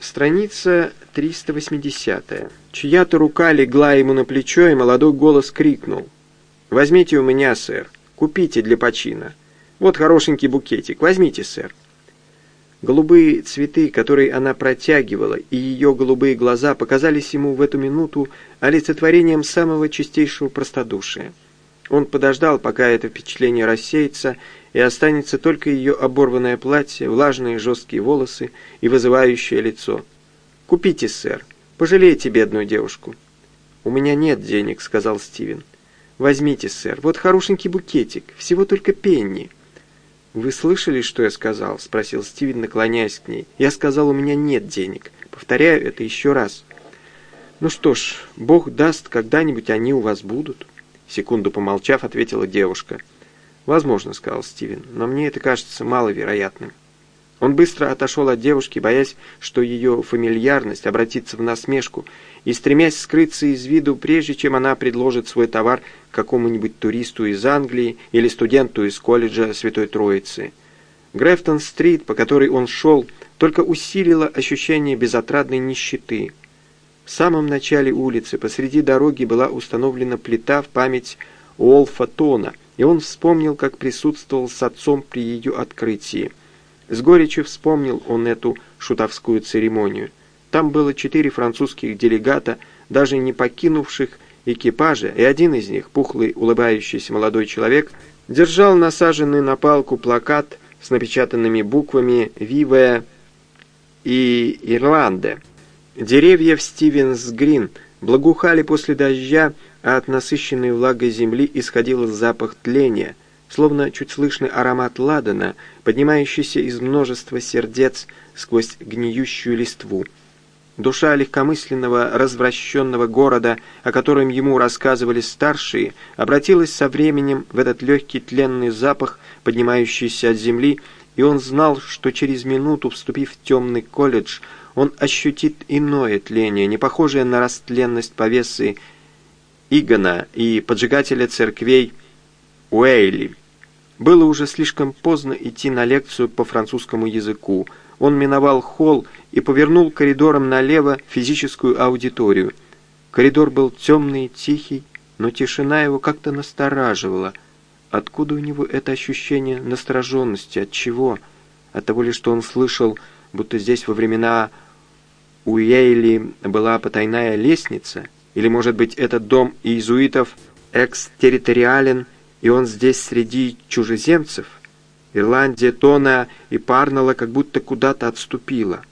Страница 380. Чья-то рука легла ему на плечо, и молодой голос крикнул. «Возьмите у меня, сэр. Купите для почина. Вот хорошенький букетик. Возьмите, сэр». Голубые цветы, которые она протягивала, и ее голубые глаза показались ему в эту минуту олицетворением самого чистейшего простодушия. Он подождал, пока это впечатление рассеется, и останется только ее оборванное платье, влажные жесткие волосы и вызывающее лицо. «Купите, сэр. Пожалейте бедную девушку». «У меня нет денег», — сказал Стивен. «Возьмите, сэр. Вот хорошенький букетик. Всего только пенни». «Вы слышали, что я сказал?» — спросил Стивен, наклоняясь к ней. «Я сказал, у меня нет денег. Повторяю это еще раз». «Ну что ж, Бог даст, когда-нибудь они у вас будут». Секунду помолчав, ответила девушка. «Возможно», — сказал Стивен, — «но мне это кажется маловероятным». Он быстро отошел от девушки, боясь, что ее фамильярность обратится в насмешку, и стремясь скрыться из виду, прежде чем она предложит свой товар какому-нибудь туристу из Англии или студенту из колледжа Святой Троицы. Грефтон-стрит, по которой он шел, только усилила ощущение безотрадной нищеты. В самом начале улицы посреди дороги была установлена плита в память Уолфа Тона, и он вспомнил, как присутствовал с отцом при ее открытии. С горечью вспомнил он эту шутовскую церемонию. Там было четыре французских делегата, даже не покинувших экипажа, и один из них, пухлый улыбающийся молодой человек, держал насаженный на палку плакат с напечатанными буквами «Виве» и «Ирланде». Деревья в Стивенс-Грин благоухали после дождя, а от насыщенной влагой земли исходил запах тления – словно чуть слышный аромат ладана, поднимающийся из множества сердец сквозь гниющую листву. Душа легкомысленного, развращенного города, о котором ему рассказывали старшие, обратилась со временем в этот легкий тленный запах, поднимающийся от земли, и он знал, что через минуту, вступив в темный колледж, он ощутит иное тление, не похожее на растленность повесы Игона и поджигателя церквей Уэйли. Было уже слишком поздно идти на лекцию по французскому языку. Он миновал холл и повернул коридором налево физическую аудиторию. Коридор был темный и тихий, но тишина его как-то настораживала. Откуда у него это ощущение настороженности? От чего? От того ли, что он слышал, будто здесь во времена у Уэйли была потайная лестница? Или, может быть, этот дом иезуитов экстерриториален – и он здесь среди чужеземцев. Ирландия, Тона и Парнелла как будто куда-то отступила.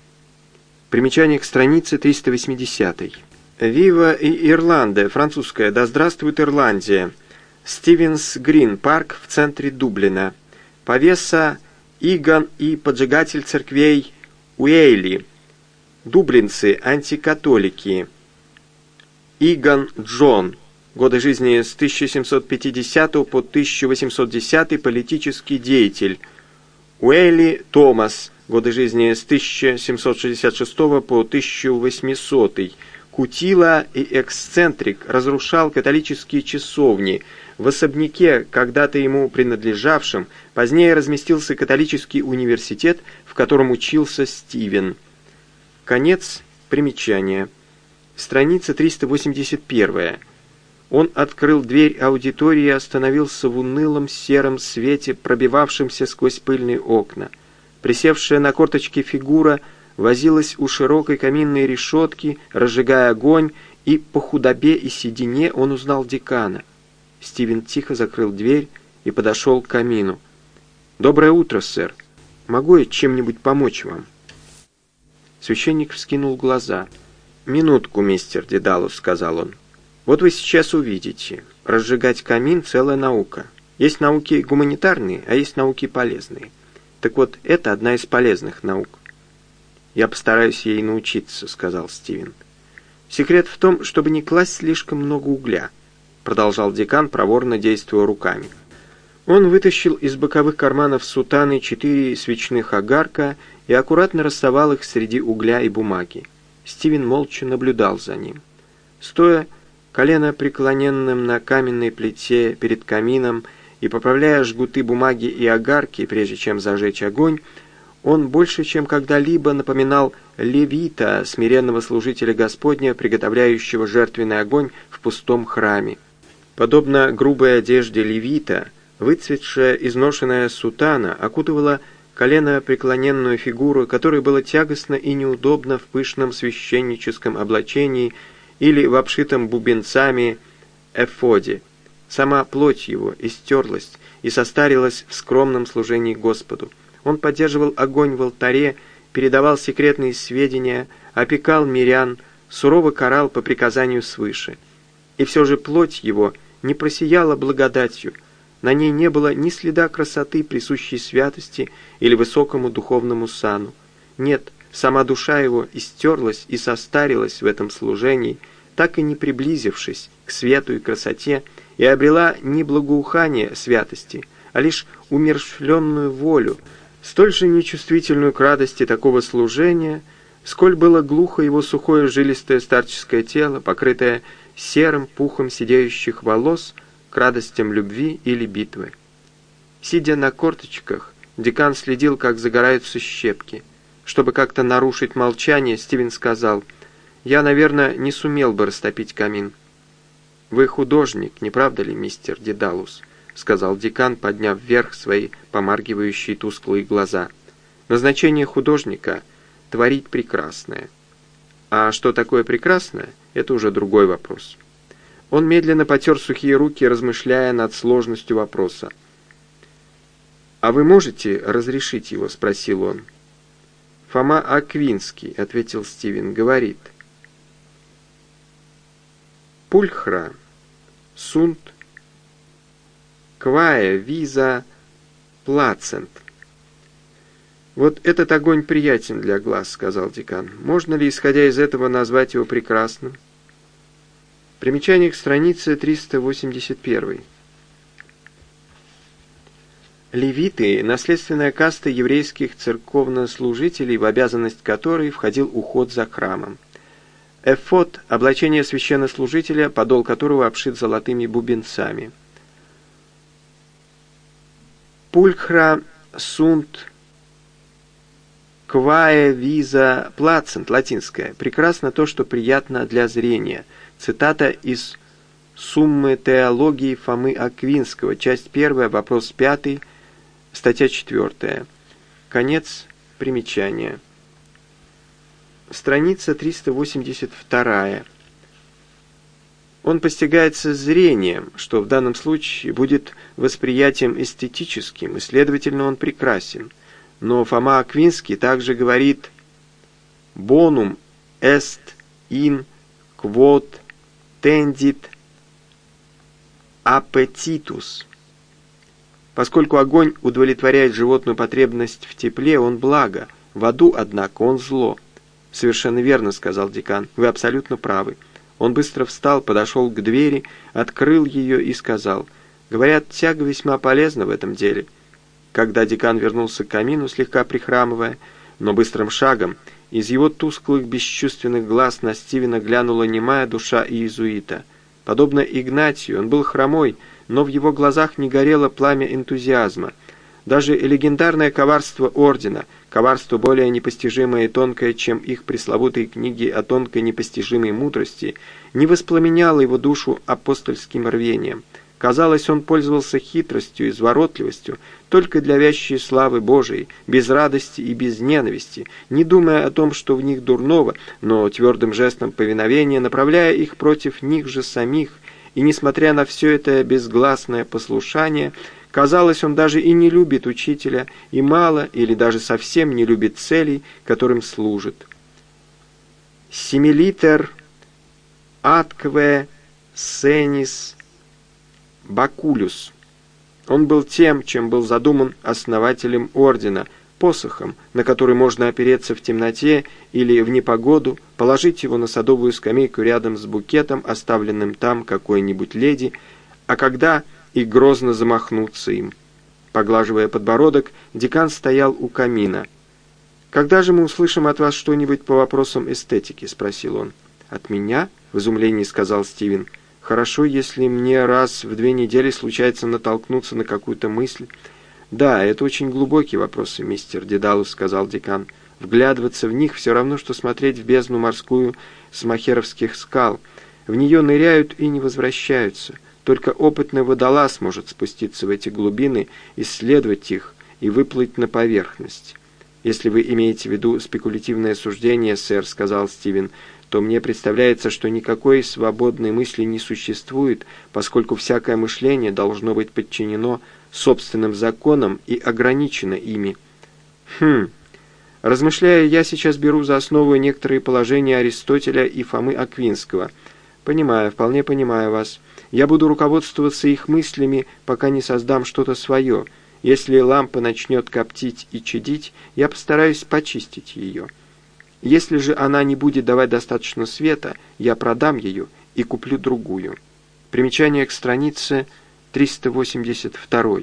Примечание к странице 380. «Вива и Ирландия, французская, да здравствует Ирландия». Стивенс Грин, парк в центре Дублина. Повеса Иган и поджигатель церквей Уэйли. Дублинцы, антикатолики. Иган Джон, годы жизни с 1750 по 1810 политический деятель. Уэлли Томас, годы жизни с 1766 по 1800 Кутила и эксцентрик разрушал католические часовни. В особняке, когда-то ему принадлежавшем, позднее разместился католический университет, в котором учился Стивен. Конец примечания. Страница 381. Он открыл дверь аудитории и остановился в унылом сером свете, пробивавшемся сквозь пыльные окна. Присевшая на корточки фигура возилась у широкой каминной решетки, разжигая огонь, и по худобе и седине он узнал декана. Стивен тихо закрыл дверь и подошел к камину. «Доброе утро, сэр. Могу я чем-нибудь помочь вам?» Священник вскинул глаза. «Минутку, мистер Дедалус», — сказал он. Вот вы сейчас увидите. Разжигать камин – целая наука. Есть науки гуманитарные, а есть науки полезные. Так вот, это одна из полезных наук. «Я постараюсь ей научиться», — сказал Стивен. «Секрет в том, чтобы не класть слишком много угля», — продолжал декан, проворно действуя руками. Он вытащил из боковых карманов сутаны четыре свечных огарка и аккуратно расставал их среди угля и бумаги. Стивен молча наблюдал за ним. Стоя, колено преклоненным на каменной плите перед камином и поправляя жгуты бумаги и огарки, прежде чем зажечь огонь, Он больше, чем когда-либо напоминал левита, смиренного служителя Господня, приготовляющего жертвенный огонь в пустом храме. Подобно грубой одежде левита, выцветшая изношенная сутана окутывала колено преклоненную фигуру, которой было тягостно и неудобно в пышном священническом облачении или в обшитом бубенцами эфоде. Сама плоть его истерлась и состарилась в скромном служении Господу. Он поддерживал огонь в алтаре, передавал секретные сведения, опекал мирян, сурово карал по приказанию свыше. И все же плоть его не просияла благодатью, на ней не было ни следа красоты, присущей святости или высокому духовному сану. Нет, сама душа его истерлась и состарилась в этом служении, так и не приблизившись к свету и красоте, и обрела не благоухание святости, а лишь умершленную волю, столь же нечувствительную к радости такого служения, сколь было глухо его сухое жилистое старческое тело, покрытое серым пухом сидеющих волос к радостям любви или битвы. Сидя на корточках, декан следил, как загораются щепки. Чтобы как-то нарушить молчание, Стивен сказал, «Я, наверное, не сумел бы растопить камин». «Вы художник, не правда ли, мистер Дедалус?» — сказал декан, подняв вверх свои помаргивающие тусклые глаза. «Назначение художника — творить прекрасное. А что такое прекрасное — это уже другой вопрос». Он медленно потер сухие руки, размышляя над сложностью вопроса. «А вы можете разрешить его?» — спросил он. «Фома Аквинский», — ответил Стивен, — говорит. «Пульхра, сунт, квая, виза, плацент». «Вот этот огонь приятен для глаз», — сказал декан. «Можно ли, исходя из этого, назвать его прекрасным?» Примечание к странице 381. Левиты – наследственная каста еврейских церковнослужителей, в обязанность которой входил уход за храмом. Эфот – облачение священнослужителя, подол которого обшит золотыми бубенцами. Пульхра сунт квае виза плацент, латинское. Прекрасно то, что приятно для зрения – Цитата из «Суммы теологии Фомы Аквинского», часть 1, вопрос 5, статья 4. Конец примечания. Страница 382. Он постигается зрением, что в данном случае будет восприятием эстетическим, и, следовательно, он прекрасен. Но Фома Аквинский также говорит «bonum est in quod tendit appetitus. Поскольку огонь удовлетворяет животную потребность в тепле, он благо, в аду, однако, он зло. «Совершенно верно», — сказал декан, — «вы абсолютно правы». Он быстро встал, подошел к двери, открыл ее и сказал, «Говорят, тяга весьма полезна в этом деле». Когда декан вернулся к камину, слегка прихрамывая, но быстрым шагом, из его тусклых бесчувственных глаз на Стивена глянула немая душа иезуита. Подобно Игнатию, он был хромой, но в его глазах не горело пламя энтузиазма. Даже легендарное коварство Ордена, коварство более непостижимое и тонкое, чем их пресловутые книги о тонкой непостижимой мудрости, не воспламеняло его душу апостольским рвением – Казалось, он пользовался хитростью и изворотливостью только для вящей славы Божией, без радости и без ненависти, не думая о том, что в них дурного, но твердым жестом повиновения, направляя их против них же самих, и, несмотря на все это безгласное послушание, казалось, он даже и не любит учителя, и мало или даже совсем не любит целей, которым служит. «Семилитер аткве сенис» Бакулюс. Он был тем, чем был задуман основателем ордена, посохом, на который можно опереться в темноте или в непогоду, положить его на садовую скамейку рядом с букетом, оставленным там какой-нибудь леди, а когда и грозно замахнуться им. Поглаживая подбородок, декан стоял у камина. «Когда же мы услышим от вас что-нибудь по вопросам эстетики?» — спросил он. «От меня?» — в изумлении сказал Стивен. Хорошо, если мне раз в две недели случается натолкнуться на какую-то мысль. «Да, это очень глубокие вопросы, мистер Дедалус», — сказал декан. «Вглядываться в них все равно, что смотреть в бездну морскую с махеровских скал. В нее ныряют и не возвращаются. Только опытный водолаз может спуститься в эти глубины, исследовать их и выплыть на поверхность». «Если вы имеете в виду спекулятивное суждение, сэр», — сказал Стивен, то мне представляется, что никакой свободной мысли не существует, поскольку всякое мышление должно быть подчинено собственным законам и ограничено ими. Хм. Размышляя, я сейчас беру за основу некоторые положения Аристотеля и Фомы Аквинского. Понимаю, вполне понимаю вас. Я буду руководствоваться их мыслями, пока не создам что-то свое. Если лампа начнет коптить и чадить, я постараюсь почистить ее. Если же она не будет давать достаточно света, я продам ее и куплю другую. Примечание к странице 382.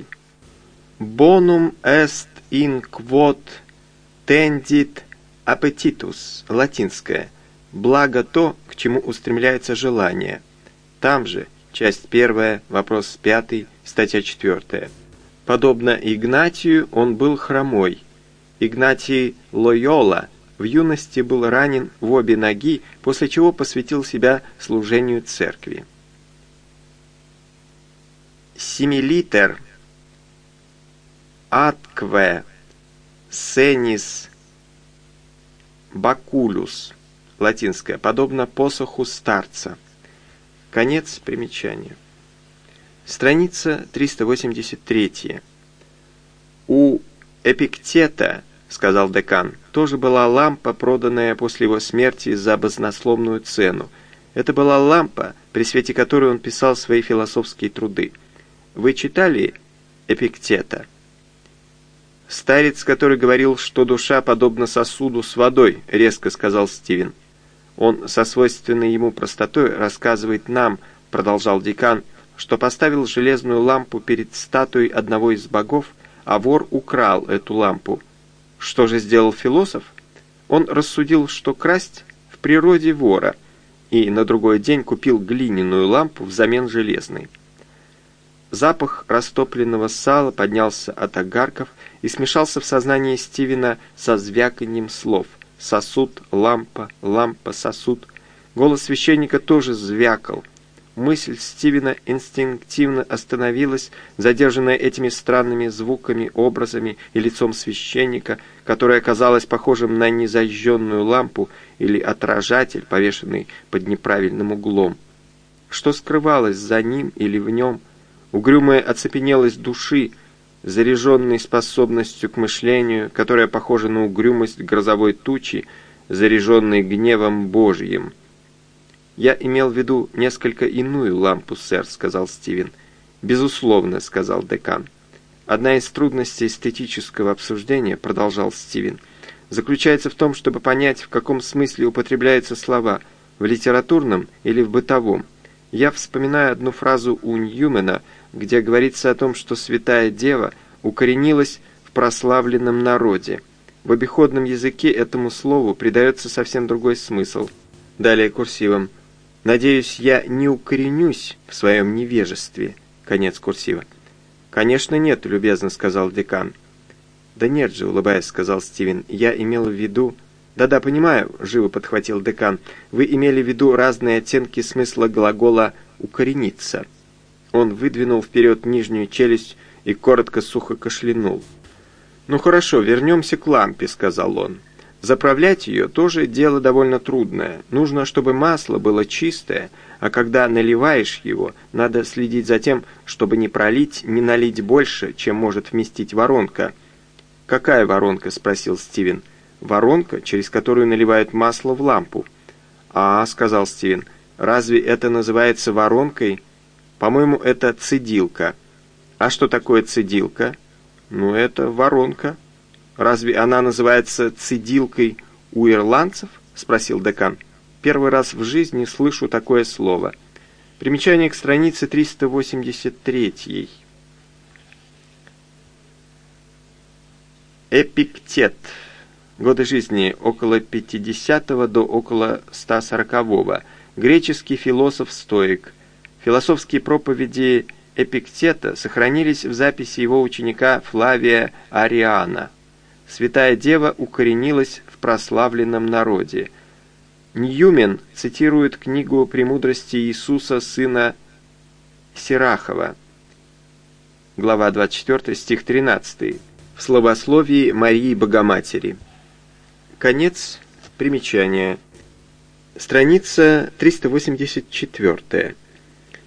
Bonum est in quod tendit appetitus. Латинское. Благо то, к чему устремляется желание. Там же, часть первая, вопрос пятый, статья четвертая. Подобно Игнатию, он был хромой. Игнатий Лойола – в юности был ранен в обе ноги, после чего посвятил себя служению церкви. Семилитер Аткве Сенис Бакулюс латинское, подобно посоху старца. Конец примечания. Страница 383. У Эпиктета — сказал декан. «Тоже была лампа, проданная после его смерти за баснословную цену. Это была лампа, при свете которой он писал свои философские труды. Вы читали Эпиктета?» «Старец, который говорил, что душа подобна сосуду с водой», — резко сказал Стивен. «Он со свойственной ему простотой рассказывает нам», — продолжал декан, «что поставил железную лампу перед статуей одного из богов, а вор украл эту лампу. Что же сделал философ? Он рассудил, что красть в природе вора, и на другой день купил глиняную лампу взамен железной. Запах растопленного сала поднялся от огарков и смешался в сознании Стивена со звяканьем слов «сосуд», «лампа», «лампа», «сосуд». Голос священника тоже звякал – Мысль Стивена инстинктивно остановилась, задержанная этими странными звуками, образами и лицом священника, которое оказалось похожим на незажженную лампу или отражатель, повешенный под неправильным углом. Что скрывалось за ним или в нем? Угрюмая оцепенелость души, заряженной способностью к мышлению, которая похожа на угрюмость грозовой тучи, заряженной гневом Божьим — «Я имел в виду несколько иную лампу, сэр», — сказал Стивен. «Безусловно», — сказал декан. «Одна из трудностей эстетического обсуждения», — продолжал Стивен, «заключается в том, чтобы понять, в каком смысле употребляются слова, в литературном или в бытовом. Я вспоминаю одну фразу у Ньюмена, где говорится о том, что святая дева укоренилась в прославленном народе. В обиходном языке этому слову придается совсем другой смысл. Далее курсивом – Надеюсь, я не укоренюсь в своем невежестве. Конец курсива. Конечно, нет, любезно сказал декан. Да нет же, улыбаясь, сказал Стивен. Я имел в виду... Да-да, понимаю, живо подхватил декан. Вы имели в виду разные оттенки смысла глагола «укорениться». Он выдвинул вперед нижнюю челюсть и коротко сухо кашлянул. «Ну хорошо, вернемся к лампе», — сказал он. Заправлять ее тоже дело довольно трудное. Нужно, чтобы масло было чистое, а когда наливаешь его, надо следить за тем, чтобы не пролить, не налить больше, чем может вместить воронка. «Какая воронка?» – спросил Стивен. «Воронка, через которую наливают масло в лампу». «А», – сказал Стивен, – «разве это называется воронкой?» «По-моему, это цедилка». «А что такое цедилка?» «Ну, это воронка». «Разве она называется цедилкой у ирландцев?» — спросил декан. «Первый раз в жизни слышу такое слово». Примечание к странице 383. Эпиктет. Годы жизни около 50 до около 140 -го. Греческий философ-стоик. Философские проповеди Эпиктета сохранились в записи его ученика Флавия Ариана. Святая Дева укоренилась в прославленном народе. Ньюмен цитирует книгу «Премудрости Иисуса, сына Сирахова», глава 24, стих 13, в словословии Марии Богоматери. Конец примечания. Страница 384.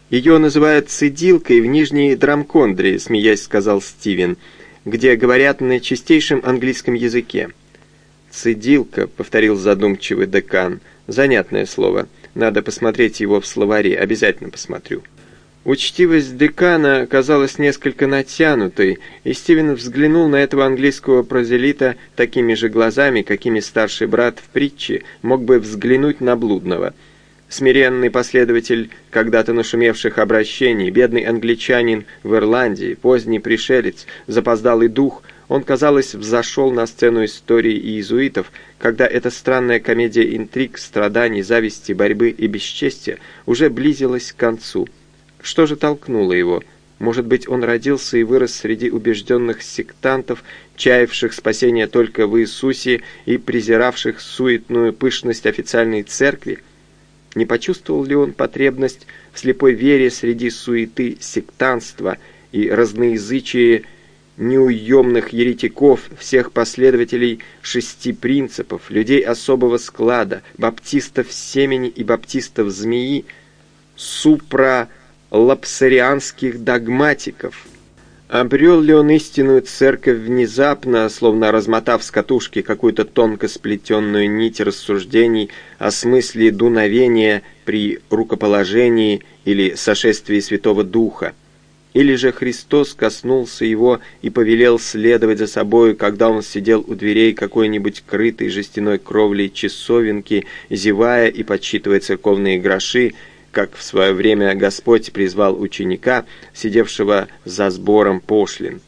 Ее называют цидилкой в Нижней Драмкондре, смеясь сказал Стивен, где говорят на чистейшем английском языке. «Цидилка», — повторил задумчивый декан, — занятное слово. Надо посмотреть его в словаре, обязательно посмотрю. Учтивость декана казалась несколько натянутой, и Стивен взглянул на этого английского прозелита такими же глазами, какими старший брат в притче мог бы взглянуть на блудного. Смиренный последователь когда-то нашумевших обращений, бедный англичанин в Ирландии, поздний пришелец, запоздалый дух, он, казалось, взошел на сцену истории иезуитов, когда эта странная комедия интриг, страданий, зависти, борьбы и бесчестия уже близилась к концу – что же толкнуло его? Может быть, он родился и вырос среди убежденных сектантов, чаявших спасения только в Иисусе и презиравших суетную пышность официальной церкви? Не почувствовал ли он потребность в слепой вере среди суеты сектанства и разноязычия неуемных еретиков, всех последователей шести принципов, людей особого склада, баптистов семени и баптистов змеи, супра лапсарианских догматиков. Обрел ли он истинную церковь внезапно, словно размотав с катушки какую-то тонко сплетенную нить рассуждений о смысле дуновения при рукоположении или сошествии Святого Духа? Или же Христос коснулся его и повелел следовать за собою, когда он сидел у дверей какой-нибудь крытой жестяной кровли часовенки, зевая и подсчитывая церковные гроши, как в свое время Господь призвал ученика, сидевшего за сбором пошлин.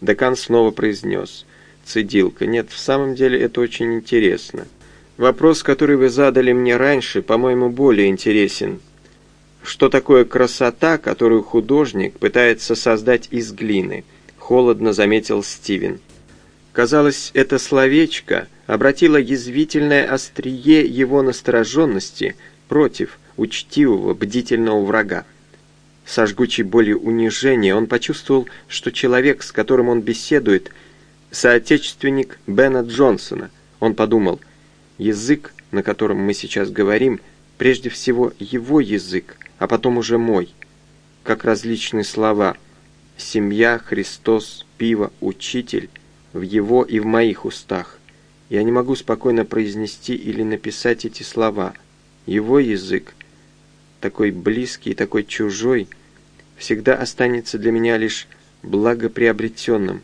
Декан снова произнес «Цедилка, нет, в самом деле это очень интересно. Вопрос, который вы задали мне раньше, по-моему, более интересен. Что такое красота, которую художник пытается создать из глины?» Холодно заметил Стивен. Казалось, это словечко обратило язвительное острие его настороженности против – учтивого, бдительного врага. Со жгучей болью унижения он почувствовал, что человек, с которым он беседует, соотечественник Бена Джонсона. Он подумал, язык, на котором мы сейчас говорим, прежде всего его язык, а потом уже мой. Как различные слова «семья», «Христос», «пиво», «учитель» в его и в моих устах. Я не могу спокойно произнести или написать эти слова. Его язык такой близкий и такой чужой, всегда останется для меня лишь благоприобретенным.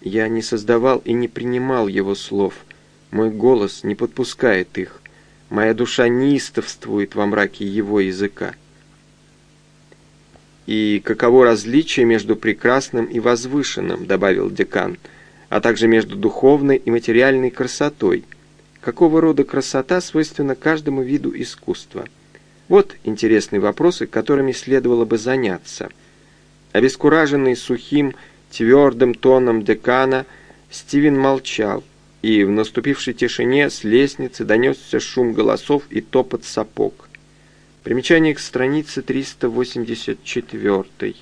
Я не создавал и не принимал его слов. Мой голос не подпускает их. Моя душа неистовствует во мраке его языка. «И каково различие между прекрасным и возвышенным», — добавил декан, «а также между духовной и материальной красотой. Какого рода красота свойственна каждому виду искусства?» Вот интересные вопросы, которыми следовало бы заняться. Обескураженный сухим, твердым тоном декана, Стивен молчал, и в наступившей тишине с лестницы донесся шум голосов и топот сапог. Примечание к странице 384.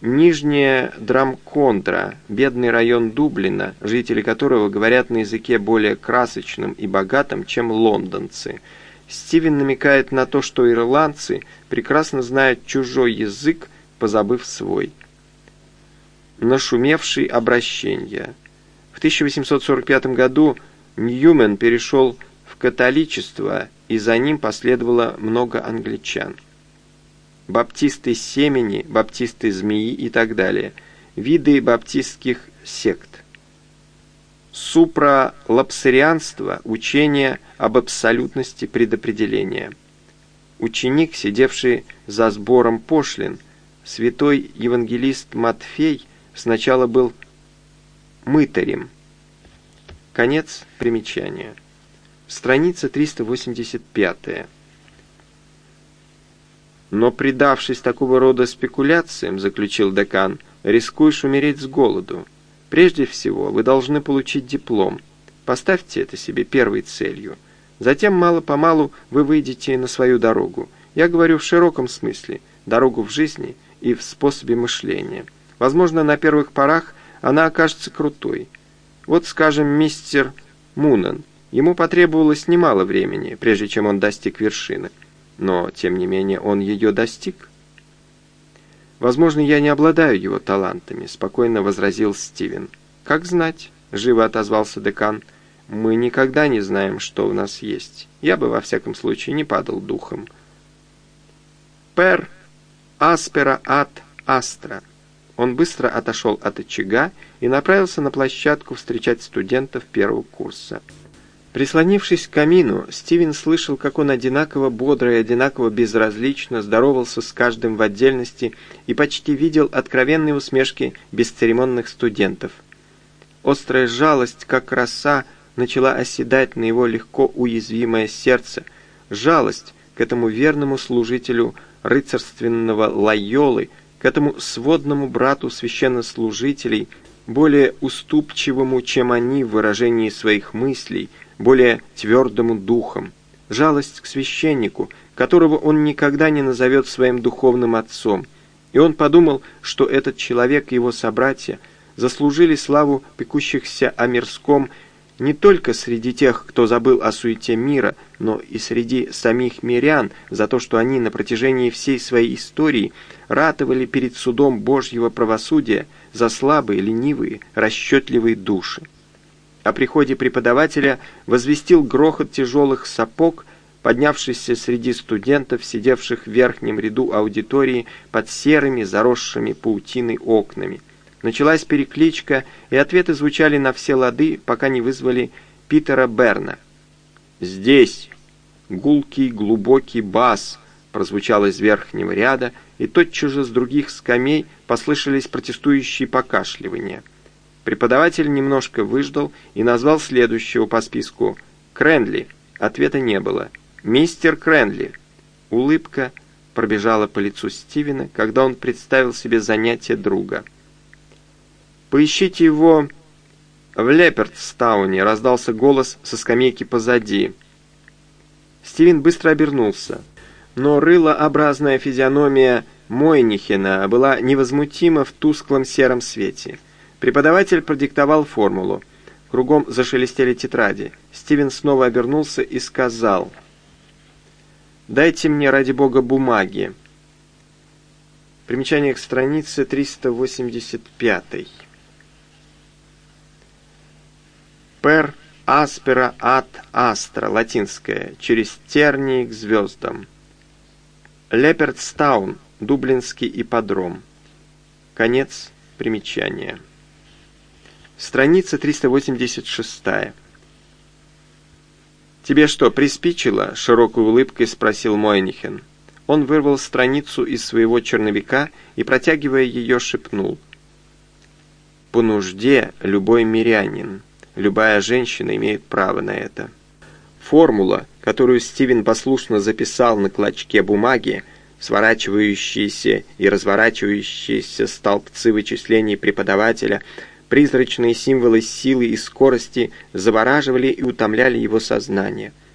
Нижняя Драмкондра, бедный район Дублина, жители которого говорят на языке более красочным и богатым, чем лондонцы – Стивен намекает на то, что ирландцы прекрасно знают чужой язык, позабыв свой. Нашумевший обращение. В 1845 году Ньюмен перешел в католичество, и за ним последовало много англичан. Баптисты семени, баптисты змеи и так далее. Виды баптистских сект супралапсарианство – учение об абсолютности предопределения. Ученик, сидевший за сбором пошлин, святой евангелист Матфей сначала был мытарем. Конец примечания. Страница 385. Но предавшись такого рода спекуляциям, заключил декан, рискуешь умереть с голоду. Прежде всего, вы должны получить диплом. Поставьте это себе первой целью. Затем мало-помалу вы выйдете на свою дорогу. Я говорю в широком смысле. Дорогу в жизни и в способе мышления. Возможно, на первых порах она окажется крутой. Вот, скажем, мистер Мунан. Ему потребовалось немало времени, прежде чем он достиг вершины. Но, тем не менее, он ее достиг. «Возможно, я не обладаю его талантами», — спокойно возразил Стивен. «Как знать», — живо отозвался декан. «Мы никогда не знаем, что у нас есть. Я бы, во всяком случае, не падал духом». «Пер аспера ад астра». Он быстро отошел от очага и направился на площадку встречать студентов первого курса. Прислонившись к камину, Стивен слышал, как он одинаково бодро и одинаково безразлично здоровался с каждым в отдельности и почти видел откровенные усмешки бесцеремонных студентов. Острая жалость, как роса, начала оседать на его легко уязвимое сердце. Жалость к этому верному служителю рыцарственного Лайолы, к этому сводному брату священнослужителей, более уступчивому, чем они в выражении своих мыслей – более твердому духом, жалость к священнику, которого он никогда не назовет своим духовным отцом. И он подумал, что этот человек и его собратья заслужили славу пекущихся о мирском не только среди тех, кто забыл о суете мира, но и среди самих мирян за то, что они на протяжении всей своей истории ратовали перед судом Божьего правосудия за слабые, ленивые, расчетливые души. О приходе преподавателя возвестил грохот тяжелых сапог, поднявшийся среди студентов, сидевших в верхнем ряду аудитории под серыми, заросшими паутиной окнами. Началась перекличка, и ответы звучали на все лады, пока не вызвали Питера Берна. «Здесь!» Гулкий, глубокий бас прозвучал из верхнего ряда, и тотчас же с других скамей послышались протестующие покашливания. Преподаватель немножко выждал и назвал следующего по списку. «Кренли». Ответа не было. «Мистер Кренли». Улыбка пробежала по лицу Стивена, когда он представил себе занятие друга. «Поищите его в Лепердстауне», — раздался голос со скамейки позади. Стивен быстро обернулся, но рылообразная физиономия Мойнихена была невозмутима в тусклом сером свете — Преподаватель продиктовал формулу. Кругом зашелестели тетради. Стивен снова обернулся и сказал, «Дайте мне, ради бога, бумаги». Примечание к странице 385. «Пер аспера ад астра» латинское, через тернии к звездам. Лепердстаун, Дублинский ипподром. Конец примечания. Страница 386. «Тебе что, приспичило?» — широкой улыбкой спросил Мойнихен. Он вырвал страницу из своего черновика и, протягивая ее, шепнул. «По нужде любой мирянин, любая женщина имеет право на это». Формула, которую Стивен послушно записал на клочке бумаги, сворачивающиеся и разворачивающиеся столбцы вычислений преподавателя — Призрачные символы силы и скорости завораживали и утомляли его сознание.